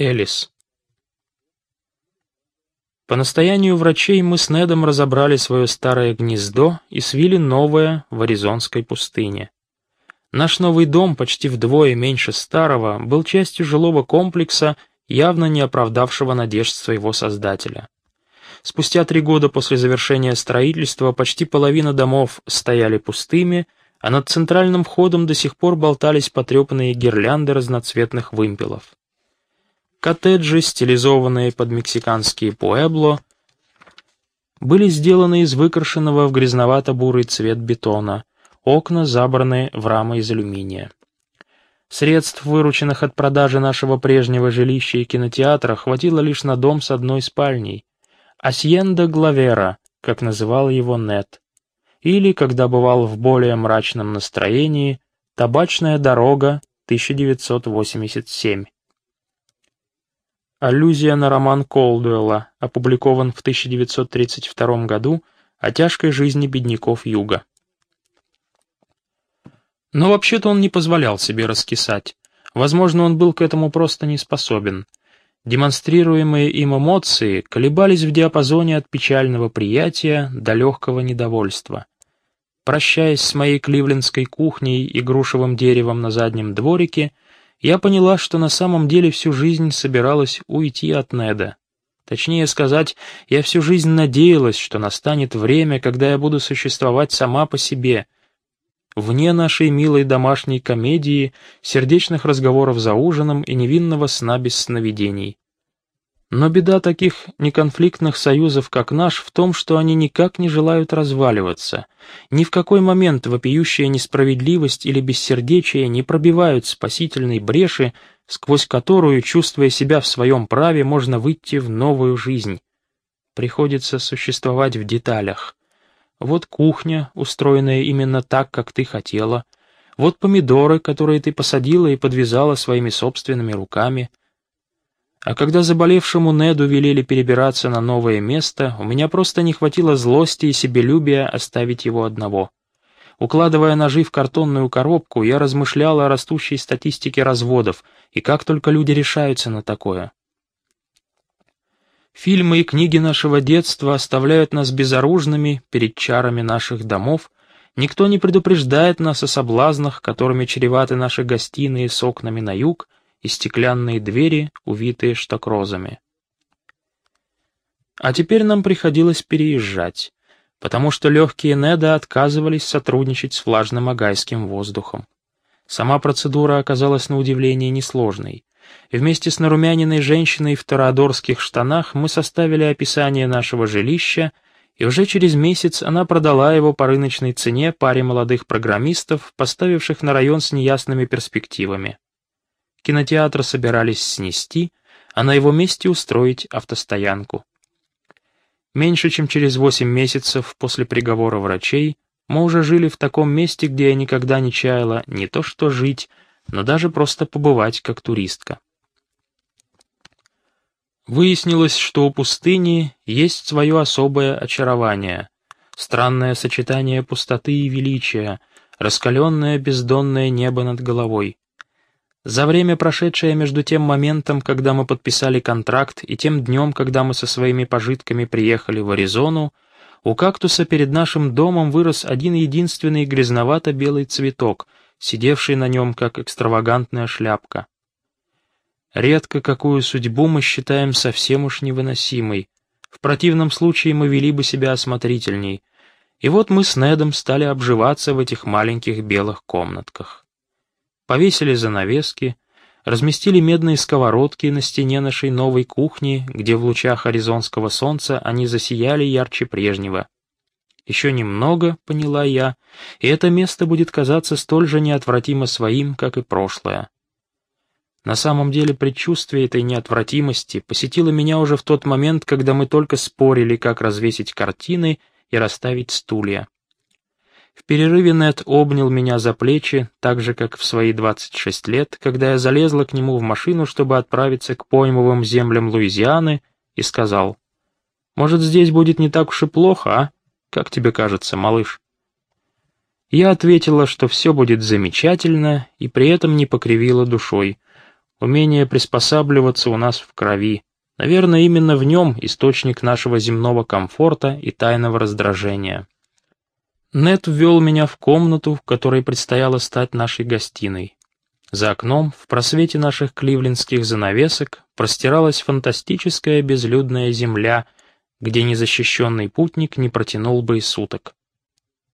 Элис. По настоянию врачей мы с Недом разобрали свое старое гнездо и свили новое в Аризонской пустыне. Наш новый дом, почти вдвое меньше старого, был частью жилого комплекса, явно не оправдавшего надежд своего создателя. Спустя три года после завершения строительства почти половина домов стояли пустыми, а над центральным входом до сих пор болтались потрепанные гирлянды разноцветных вымпелов. Коттеджи, стилизованные под мексиканские пуэбло, были сделаны из выкрашенного в грязновато-бурый цвет бетона, окна забраны в рамы из алюминия. Средств, вырученных от продажи нашего прежнего жилища и кинотеатра, хватило лишь на дом с одной спальней. Асьенда Главера, как называл его Нет. Или, когда бывал в более мрачном настроении, «Табачная дорога, 1987». Аллюзия на роман Колдуэлла, опубликован в 1932 году о тяжкой жизни бедняков Юга. Но вообще-то он не позволял себе раскисать. Возможно, он был к этому просто не способен. Демонстрируемые им эмоции колебались в диапазоне от печального приятия до легкого недовольства. Прощаясь с моей кливлендской кухней и грушевым деревом на заднем дворике, я поняла, что на самом деле всю жизнь собиралась уйти от Неда. Точнее сказать, я всю жизнь надеялась, что настанет время, когда я буду существовать сама по себе, вне нашей милой домашней комедии, сердечных разговоров за ужином и невинного сна без сновидений. Но беда таких неконфликтных союзов, как наш, в том, что они никак не желают разваливаться. Ни в какой момент вопиющая несправедливость или бессердечие не пробивают спасительной бреши, сквозь которую, чувствуя себя в своем праве, можно выйти в новую жизнь. Приходится существовать в деталях. Вот кухня, устроенная именно так, как ты хотела. Вот помидоры, которые ты посадила и подвязала своими собственными руками. А когда заболевшему Неду велели перебираться на новое место, у меня просто не хватило злости и себелюбия оставить его одного. Укладывая ножи в картонную коробку, я размышлял о растущей статистике разводов и как только люди решаются на такое. Фильмы и книги нашего детства оставляют нас безоружными перед чарами наших домов, никто не предупреждает нас о соблазнах, которыми чреваты наши гостиные с окнами на юг, и стеклянные двери, увитые штокрозами. А теперь нам приходилось переезжать, потому что легкие Неда отказывались сотрудничать с влажным агайским воздухом. Сама процедура оказалась на удивление несложной. Вместе с нарумяниной женщиной в тарадорских штанах мы составили описание нашего жилища, и уже через месяц она продала его по рыночной цене паре молодых программистов, поставивших на район с неясными перспективами. Кинотеатр собирались снести, а на его месте устроить автостоянку. Меньше чем через восемь месяцев после приговора врачей мы уже жили в таком месте, где я никогда не чаяла не то что жить, но даже просто побывать как туристка. Выяснилось, что у пустыни есть свое особое очарование, странное сочетание пустоты и величия, раскаленное бездонное небо над головой. За время, прошедшее между тем моментом, когда мы подписали контракт, и тем днем, когда мы со своими пожитками приехали в Аризону, у кактуса перед нашим домом вырос один единственный грязновато-белый цветок, сидевший на нем, как экстравагантная шляпка. Редко какую судьбу мы считаем совсем уж невыносимой. В противном случае мы вели бы себя осмотрительней. И вот мы с Недом стали обживаться в этих маленьких белых комнатках повесили занавески, разместили медные сковородки на стене нашей новой кухни, где в лучах аризонского солнца они засияли ярче прежнего. Еще немного, поняла я, и это место будет казаться столь же неотвратимо своим, как и прошлое. На самом деле предчувствие этой неотвратимости посетило меня уже в тот момент, когда мы только спорили, как развесить картины и расставить стулья. В перерыве Нед обнял меня за плечи, так же, как в свои 26 лет, когда я залезла к нему в машину, чтобы отправиться к поймовым землям Луизианы, и сказал, «Может, здесь будет не так уж и плохо, а? Как тебе кажется, малыш?» Я ответила, что все будет замечательно, и при этом не покривила душой. Умение приспосабливаться у нас в крови. Наверное, именно в нем источник нашего земного комфорта и тайного раздражения. Нет ввел меня в комнату, в которой предстояло стать нашей гостиной. За окном, в просвете наших кливлендских занавесок, простиралась фантастическая безлюдная земля, где незащищенный путник не протянул бы и суток.